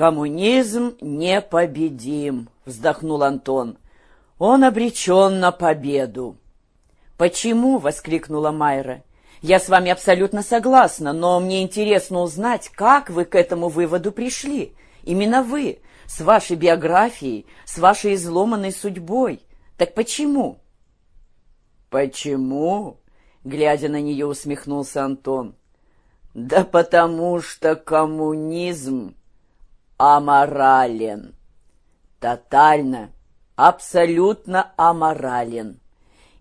«Коммунизм непобедим», — вздохнул Антон. «Он обречен на победу». «Почему?» — воскликнула Майра. «Я с вами абсолютно согласна, но мне интересно узнать, как вы к этому выводу пришли. Именно вы, с вашей биографией, с вашей изломанной судьбой. Так почему?» «Почему?» — глядя на нее, усмехнулся Антон. «Да потому что коммунизм аморален. Тотально, абсолютно аморален.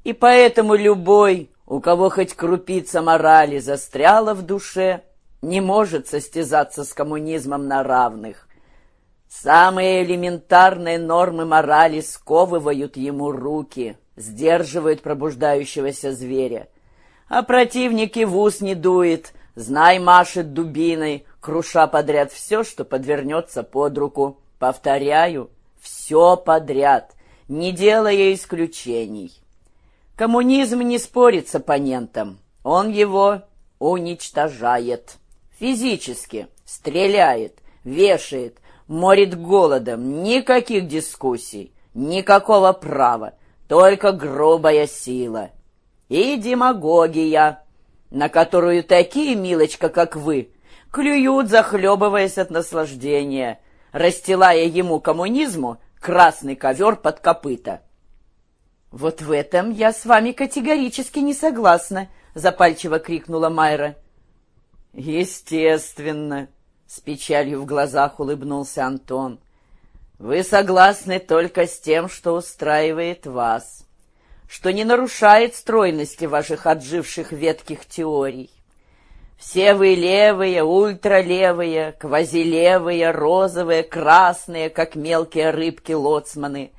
И поэтому любой, у кого хоть крупица морали застряла в душе, не может состязаться с коммунизмом на равных. Самые элементарные нормы морали сковывают ему руки, сдерживают пробуждающегося зверя. А противник и в ус не дует, знай, машет дубиной, круша подряд все, что подвернется под руку. Повторяю, все подряд, не делая исключений. Коммунизм не спорит с оппонентом, он его уничтожает. Физически, стреляет, вешает, морит голодом, никаких дискуссий, никакого права, только грубая сила. И демагогия, на которую такие, милочка, как вы, клюют, захлебываясь от наслаждения, расстилая ему коммунизму красный ковер под копыта. «Вот в этом я с вами категорически не согласна», — запальчиво крикнула Майра. «Естественно», — с печалью в глазах улыбнулся Антон. «Вы согласны только с тем, что устраивает вас, что не нарушает стройности ваших отживших ветких теорий. Все вы левые, ультралевые, квазилевые, розовые, красные, как мелкие рыбки-лоцманы.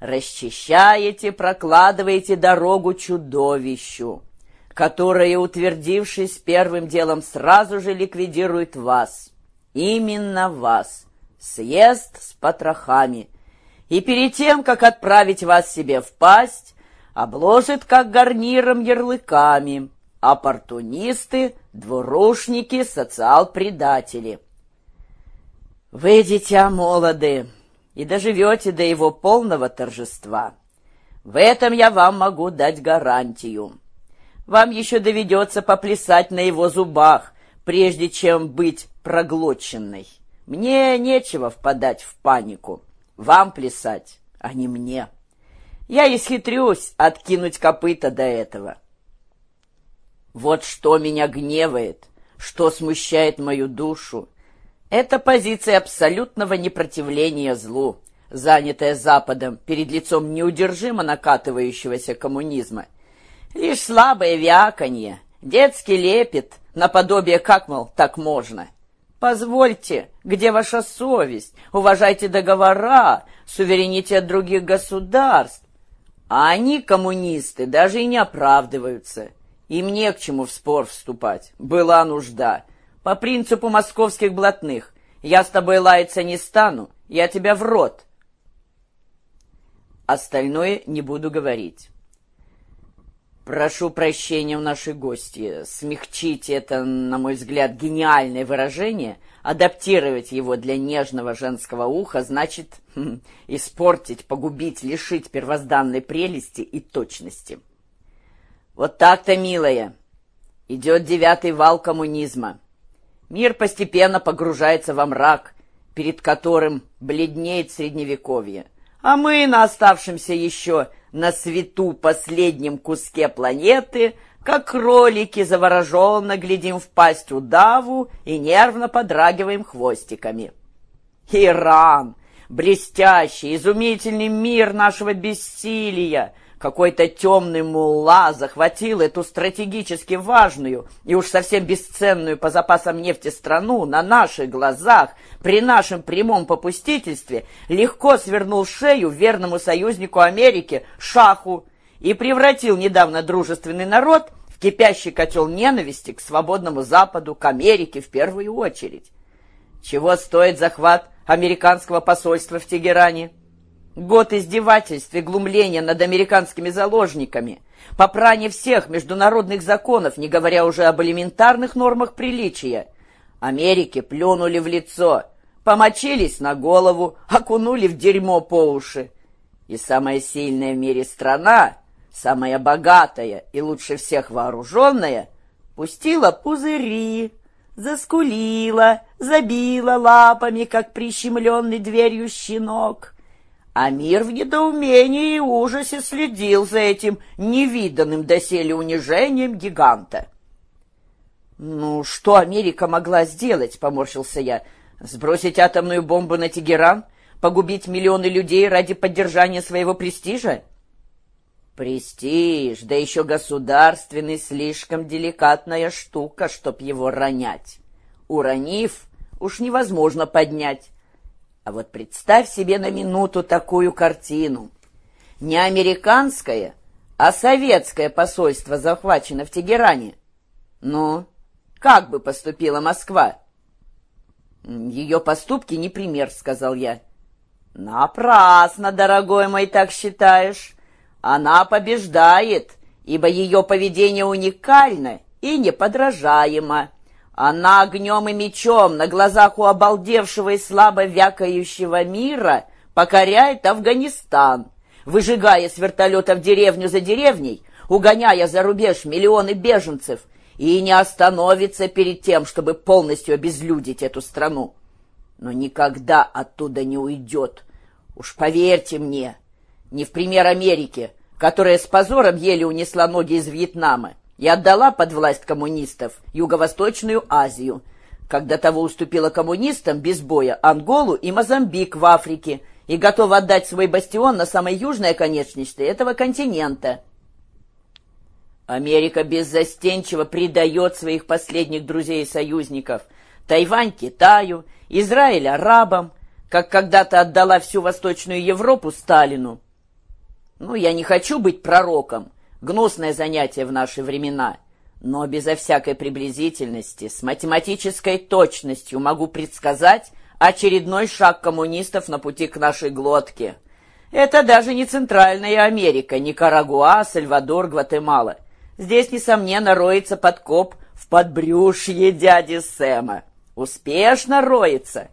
Расчищаете, прокладываете дорогу чудовищу, которое, утвердившись первым делом, сразу же ликвидирует вас. Именно вас. Съест с потрохами. И перед тем, как отправить вас себе в пасть, обложит как гарниром ярлыками. Оппортунисты — двурушники, социал-предатели. Вы, дитя молоды, и доживете до его полного торжества. В этом я вам могу дать гарантию. Вам еще доведется поплясать на его зубах, прежде чем быть проглоченной. Мне нечего впадать в панику. Вам плясать, а не мне. Я исхитрюсь откинуть копыта до этого. Вот что меня гневает, что смущает мою душу, это позиция абсолютного непротивления злу, занятая Западом перед лицом неудержимо накатывающегося коммунизма. Лишь слабое вяканье, детский лепет, наподобие как, мол, так можно. Позвольте, где ваша совесть? Уважайте договора, суверенитет других государств. А они, коммунисты, даже и не оправдываются. Им не к чему в спор вступать. Была нужда. По принципу московских блатных. Я с тобой лаяться не стану, я тебя в рот. Остальное не буду говорить. Прошу прощения у нашей гости. Смягчить это, на мой взгляд, гениальное выражение, адаптировать его для нежного женского уха, значит хм, испортить, погубить, лишить первозданной прелести и точности. Вот так-то, милая, идет девятый вал коммунизма. Мир постепенно погружается во мрак, перед которым бледнеет средневековье. А мы на оставшемся еще на свету последнем куске планеты, как кролики, завороженно глядим в пасть удаву и нервно подрагиваем хвостиками. Иран! Блестящий, изумительный мир нашего бессилия — какой-то темный мулла захватил эту стратегически важную и уж совсем бесценную по запасам нефти страну на наших глазах, при нашем прямом попустительстве, легко свернул шею верному союзнику Америки, Шаху, и превратил недавно дружественный народ в кипящий котел ненависти к свободному Западу, к Америке в первую очередь. Чего стоит захват американского посольства в Тегеране? Год издевательств и глумления над американскими заложниками, попрание всех международных законов, не говоря уже об элементарных нормах приличия. Америке плюнули в лицо, помочились на голову, окунули в дерьмо по уши. И самая сильная в мире страна, самая богатая и лучше всех вооруженная, пустила пузыри, заскулила, забила лапами, как прищемленный дверью щенок. А мир в недоумении и ужасе следил за этим невиданным доселе унижением гиганта. «Ну, что Америка могла сделать?» — поморщился я. «Сбросить атомную бомбу на Тегеран? Погубить миллионы людей ради поддержания своего престижа?» Престиж, да еще государственный, слишком деликатная штука, чтоб его ронять. Уронив, уж невозможно поднять. А вот представь себе на минуту такую картину. Не американское, а советское посольство захвачено в Тегеране. Ну, как бы поступила Москва? Ее поступки не пример, сказал я. Напрасно, дорогой мой, так считаешь. Она побеждает, ибо ее поведение уникально и неподражаемо. Она огнем и мечом на глазах у обалдевшего и слабо вякающего мира покоряет Афганистан, выжигая с вертолетов деревню за деревней, угоняя за рубеж миллионы беженцев, и не остановится перед тем, чтобы полностью обезлюдить эту страну. Но никогда оттуда не уйдет. Уж поверьте мне, не в пример Америки, которая с позором еле унесла ноги из Вьетнама и отдала под власть коммунистов Юго-Восточную Азию, когда того уступила коммунистам без боя Анголу и Мозамбик в Африке и готова отдать свой бастион на самой южной оконечности этого континента. Америка беззастенчиво предает своих последних друзей и союзников – Тайвань Китаю, Израиль арабам, как когда-то отдала всю Восточную Европу Сталину. Ну, я не хочу быть пророком, гнусное занятие в наши времена, но безо всякой приблизительности, с математической точностью могу предсказать очередной шаг коммунистов на пути к нашей глотке. Это даже не Центральная Америка, Никарагуа, Сальвадор, Гватемала. Здесь, несомненно, роется подкоп в подбрюшье дяди Сэма. Успешно роется.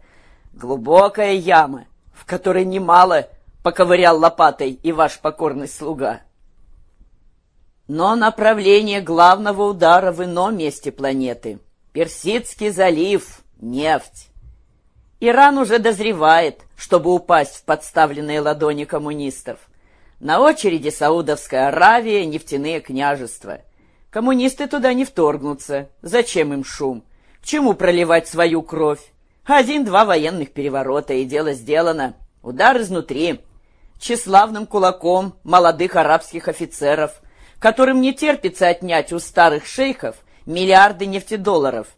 Глубокая яма, в которой немало поковырял лопатой и ваш покорный слуга. Но направление главного удара в ином месте планеты. Персидский залив, нефть. Иран уже дозревает, чтобы упасть в подставленные ладони коммунистов. На очереди Саудовская Аравия, нефтяные княжества. Коммунисты туда не вторгнутся. Зачем им шум? К чему проливать свою кровь? Один-два военных переворота, и дело сделано. Удар изнутри тщеславным кулаком молодых арабских офицеров, которым не терпится отнять у старых шейхов миллиарды нефтедолларов.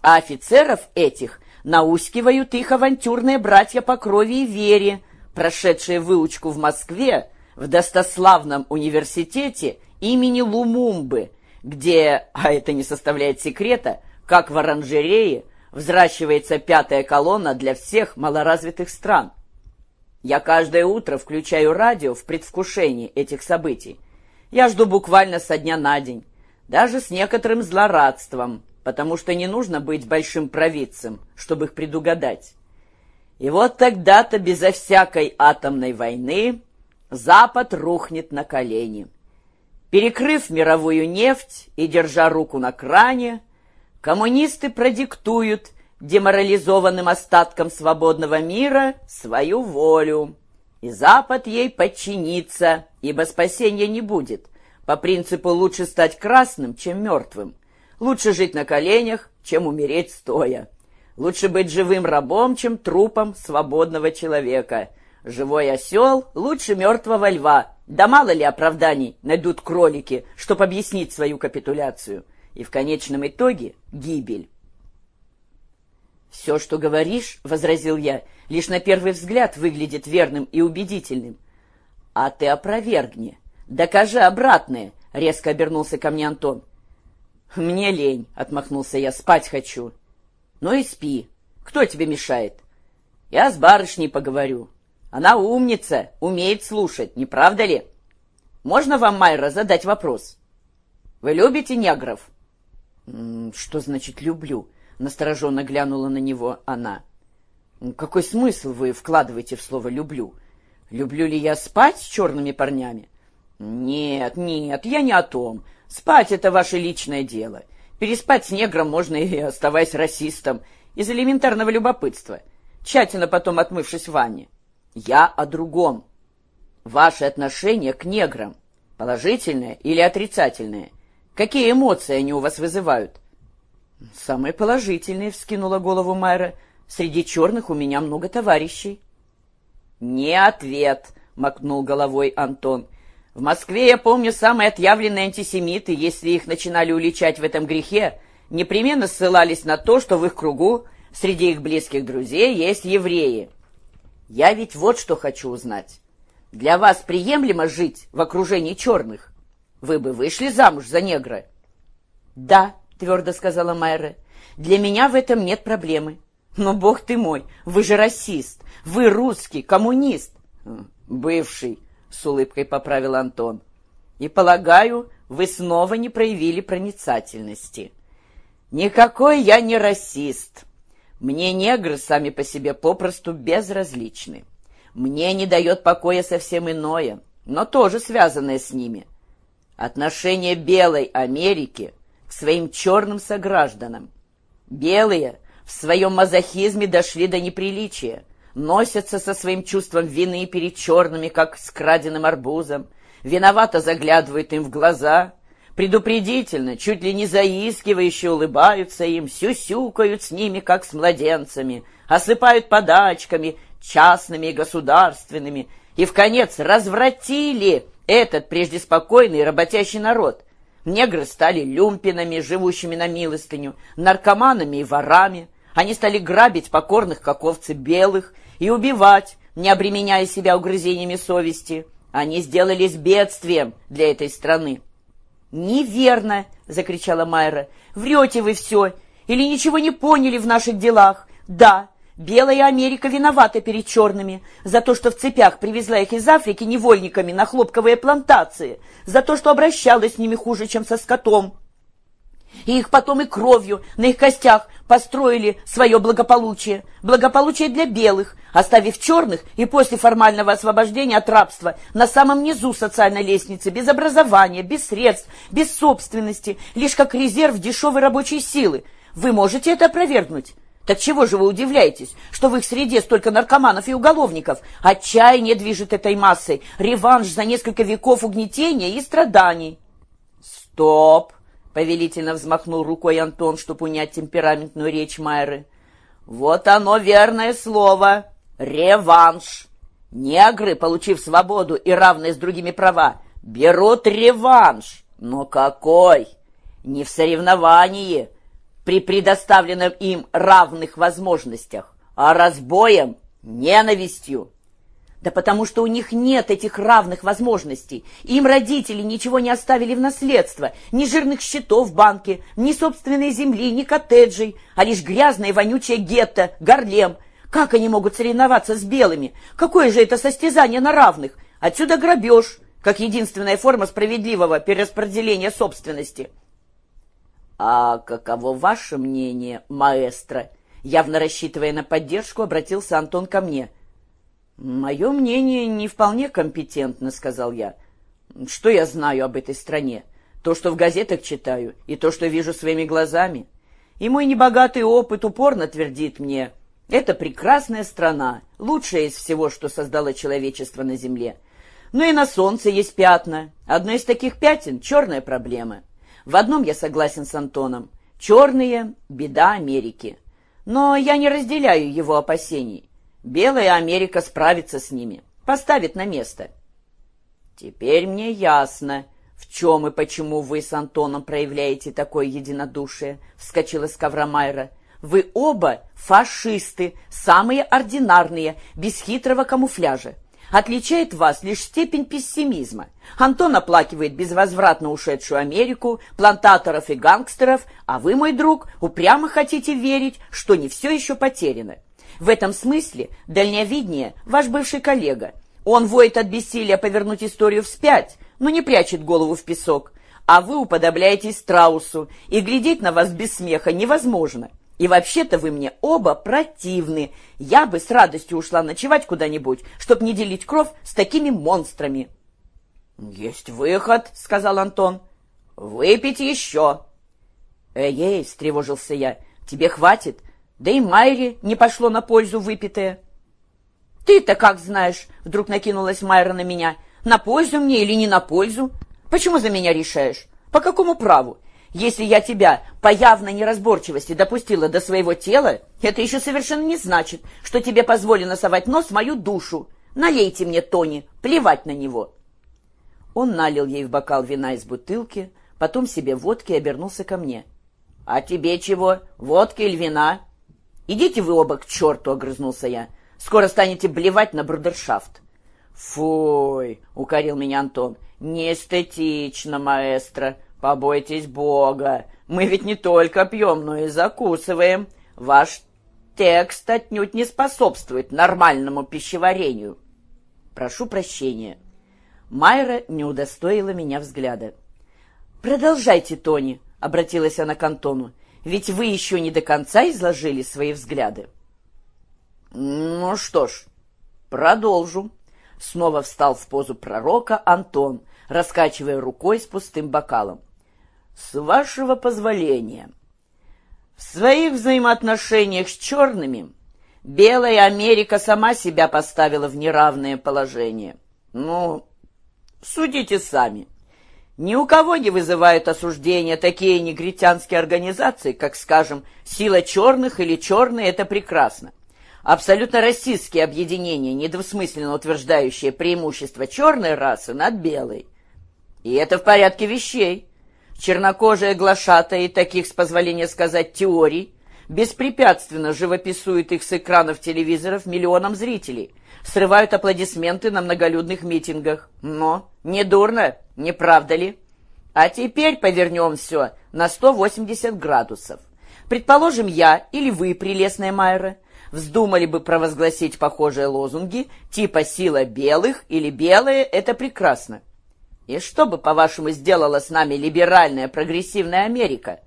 А офицеров этих наускивают их авантюрные братья по крови и вере, прошедшие выучку в Москве в достославном университете имени Лумумбы, где, а это не составляет секрета, как в оранжерее, взращивается пятая колонна для всех малоразвитых стран – я каждое утро включаю радио в предвкушении этих событий. Я жду буквально со дня на день, даже с некоторым злорадством, потому что не нужно быть большим провидцем, чтобы их предугадать. И вот тогда-то безо всякой атомной войны Запад рухнет на колени. Перекрыв мировую нефть и держа руку на кране, коммунисты продиктуют – деморализованным остаткам свободного мира свою волю. И Запад ей подчинится, ибо спасения не будет. По принципу «лучше стать красным, чем мертвым». Лучше жить на коленях, чем умереть стоя. Лучше быть живым рабом, чем трупом свободного человека. Живой осел лучше мертвого льва. Да мало ли оправданий найдут кролики, чтобы объяснить свою капитуляцию. И в конечном итоге гибель. «Все, что говоришь, — возразил я, — лишь на первый взгляд выглядит верным и убедительным. А ты опровергни, докажи обратное, — резко обернулся ко мне Антон. «Мне лень», — отмахнулся я, — «спать хочу». «Ну и спи. Кто тебе мешает?» «Я с барышней поговорю. Она умница, умеет слушать, не правда ли?» «Можно вам, Майра, задать вопрос?» «Вы любите негров?» «Что значит «люблю»?» Настороженно глянула на него она. Какой смысл вы вкладываете в слово «люблю»? Люблю ли я спать с черными парнями? Нет, нет, я не о том. Спать — это ваше личное дело. Переспать с негром можно и оставаясь расистом, из элементарного любопытства, тщательно потом отмывшись в ванне. Я о другом. Ваши отношения к неграм, положительные или отрицательные? Какие эмоции они у вас вызывают? Самые положительные, вскинула голову Майра. Среди черных у меня много товарищей. Не ответ, макнул головой Антон. В Москве, я помню, самые отъявленные антисемиты, если их начинали уличать в этом грехе, непременно ссылались на то, что в их кругу среди их близких друзей есть евреи. Я ведь вот что хочу узнать. Для вас приемлемо жить в окружении черных? Вы бы вышли замуж за негра? Да, твердо сказала Майра. Для меня в этом нет проблемы. Но, бог ты мой, вы же расист, вы русский, коммунист. Бывший, с улыбкой поправил Антон. И, полагаю, вы снова не проявили проницательности. Никакой я не расист. Мне негры сами по себе попросту безразличны. Мне не дает покоя совсем иное, но тоже связанное с ними. Отношение белой Америки своим черным согражданам. Белые в своем мазохизме дошли до неприличия, носятся со своим чувством вины перед черными, как с краденым арбузом, виновато заглядывают им в глаза, предупредительно, чуть ли не заискивающе улыбаются им, сюсюкают с ними, как с младенцами, осыпают подачками, частными и государственными, и, в конец, развратили этот прежде спокойный работящий народ. Негры стали люмпинами, живущими на милостыню, наркоманами и ворами. Они стали грабить покорных, как белых и убивать, не обременяя себя угрызениями совести. Они сделались бедствием для этой страны. «Неверно!» — закричала Майра. «Врете вы все! Или ничего не поняли в наших делах! Да, Белая Америка виновата перед черными за то, что в цепях привезла их из Африки невольниками на хлопковые плантации, за то, что обращалась с ними хуже, чем со скотом. И их потом и кровью на их костях построили свое благополучие, благополучие для белых, оставив черных и после формального освобождения от рабства на самом низу социальной лестницы, без образования, без средств, без собственности, лишь как резерв дешевой рабочей силы. Вы можете это опровергнуть? Так чего же вы удивляетесь, что в их среде столько наркоманов и уголовников? Отчаяние движет этой массой, реванш за несколько веков угнетения и страданий. Стоп! Повелительно взмахнул рукой Антон, чтобы унять темпераментную речь Майры. Вот оно верное слово. Реванш. Негры, получив свободу и равные с другими права, берут реванш. Но какой? Не в соревновании, при предоставленном им равных возможностях, а разбоем, ненавистью. Да потому что у них нет этих равных возможностей. Им родители ничего не оставили в наследство. Ни жирных счетов в банке, ни собственной земли, ни коттеджей, а лишь грязное вонючее гетто, горлем. Как они могут соревноваться с белыми? Какое же это состязание на равных? Отсюда грабеж, как единственная форма справедливого перераспределения собственности. «А каково ваше мнение, маэстро?» Явно рассчитывая на поддержку, обратился Антон ко мне. «Мое мнение не вполне компетентно», — сказал я. «Что я знаю об этой стране? То, что в газетах читаю, и то, что вижу своими глазами. И мой небогатый опыт упорно твердит мне, это прекрасная страна, лучшая из всего, что создало человечество на Земле. Но и на Солнце есть пятна. Одно из таких пятен — черная проблема». В одном я согласен с Антоном. Черные — беда Америки. Но я не разделяю его опасений. Белая Америка справится с ними, поставит на место. Теперь мне ясно, в чем и почему вы с Антоном проявляете такое единодушие, вскочила с Майра. Вы оба фашисты, самые ординарные, без хитрого камуфляжа. Отличает вас лишь степень пессимизма. Антон оплакивает безвозвратно ушедшую Америку, плантаторов и гангстеров, а вы, мой друг, упрямо хотите верить, что не все еще потеряно. В этом смысле дальневиднее ваш бывший коллега. Он воет от бессилия повернуть историю вспять, но не прячет голову в песок. А вы уподобляетесь страусу, и глядеть на вас без смеха невозможно. И вообще-то вы мне оба противны. Я бы с радостью ушла ночевать куда-нибудь, чтоб не делить кровь с такими монстрами. «Есть выход», — сказал Антон. «Выпить еще». «Эй-эй», — встревожился я, — «тебе хватит? Да и Майре не пошло на пользу выпитое». «Ты-то как знаешь?» — вдруг накинулась Майра на меня. «На пользу мне или не на пользу? Почему за меня решаешь? По какому праву? Если я тебя по явной неразборчивости допустила до своего тела, это еще совершенно не значит, что тебе позволено совать нос в мою душу. Налейте мне, Тони, плевать на него». Он налил ей в бокал вина из бутылки, потом себе водки и обернулся ко мне. «А тебе чего? Водки или вина?» «Идите вы оба к черту!» — огрызнулся я. «Скоро станете блевать на брудершафт». «Фуй!» — укорил меня Антон. «Не эстетично, маэстро. Побойтесь Бога. Мы ведь не только пьем, но и закусываем. Ваш текст отнюдь не способствует нормальному пищеварению». «Прошу прощения». Майра не удостоила меня взгляда. «Продолжайте, Тони», — обратилась она к Антону, «ведь вы еще не до конца изложили свои взгляды». «Ну что ж, продолжу». Снова встал в позу пророка Антон, раскачивая рукой с пустым бокалом. «С вашего позволения, в своих взаимоотношениях с черными Белая Америка сама себя поставила в неравное положение. Ну, судите сами». Ни у кого не вызывают осуждения такие негритянские организации, как, скажем, «Сила черных» или «Черные» — это прекрасно. Абсолютно расистские объединения, недвусмысленно утверждающие преимущество черной расы над белой. И это в порядке вещей. Чернокожие глашатаи таких, с позволения сказать, теорий, беспрепятственно живописуют их с экранов телевизоров миллионам зрителей, срывают аплодисменты на многолюдных митингах. Но не дурно, не правда ли? А теперь повернем все на 180 градусов. Предположим, я или вы, прелестная Майра, вздумали бы провозгласить похожие лозунги, типа «сила белых» или «белые» — это прекрасно. И что бы, по-вашему, сделала с нами либеральная прогрессивная Америка?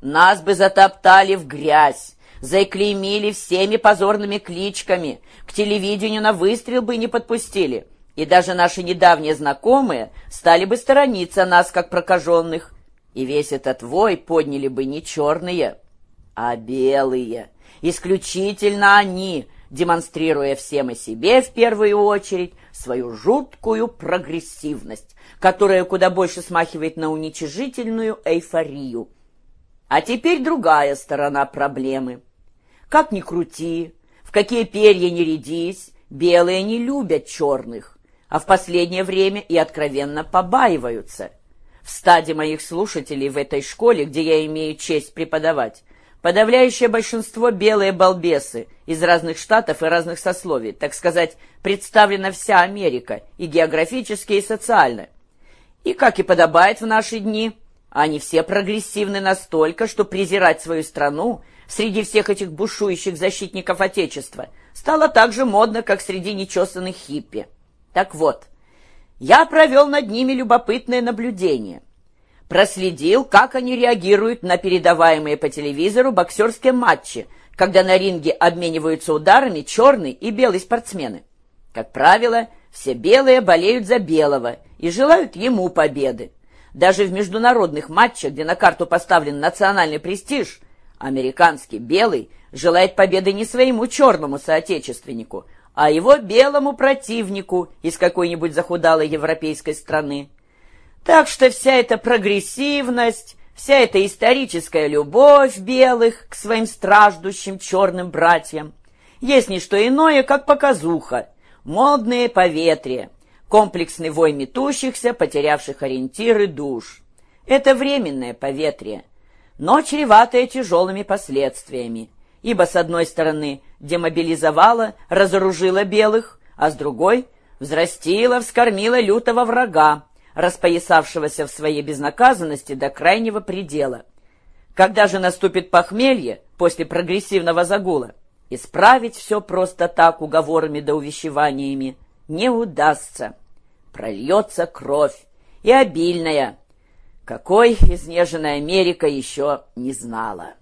Нас бы затоптали в грязь, заклеймили всеми позорными кличками, к телевидению на выстрел бы не подпустили, и даже наши недавние знакомые стали бы сторониться нас, как прокаженных, и весь этот вой подняли бы не черные, а белые, исключительно они, демонстрируя всем и себе в первую очередь свою жуткую прогрессивность, которая куда больше смахивает на уничижительную эйфорию. А теперь другая сторона проблемы. Как ни крути, в какие перья не рядись, белые не любят черных, а в последнее время и откровенно побаиваются. В стаде моих слушателей в этой школе, где я имею честь преподавать, подавляющее большинство белые балбесы из разных штатов и разных сословий, так сказать, представлена вся Америка и географически, и социально. И, как и подобает в наши дни, они все прогрессивны настолько, что презирать свою страну – среди всех этих бушующих защитников Отечества стало так же модно, как среди нечесанных хиппи. Так вот, я провел над ними любопытное наблюдение. Проследил, как они реагируют на передаваемые по телевизору боксерские матчи, когда на ринге обмениваются ударами черный и белый спортсмены. Как правило, все белые болеют за белого и желают ему победы. Даже в международных матчах, где на карту поставлен национальный престиж, Американский белый желает победы не своему черному соотечественнику, а его белому противнику из какой-нибудь захудалой европейской страны. Так что вся эта прогрессивность, вся эта историческая любовь белых к своим страждущим черным братьям есть не что иное, как показуха, модные поветрия, комплексный вой метущихся, потерявших ориентиры душ. Это временное поветрие – но чреватое тяжелыми последствиями, ибо с одной стороны демобилизовала, разоружила белых, а с другой взрастила, вскормила лютого врага, распоясавшегося в своей безнаказанности до крайнего предела. Когда же наступит похмелье после прогрессивного загула, исправить все просто так уговорами да увещеваниями не удастся. Прольется кровь, и обильная, какой изнеженная Америка еще не знала.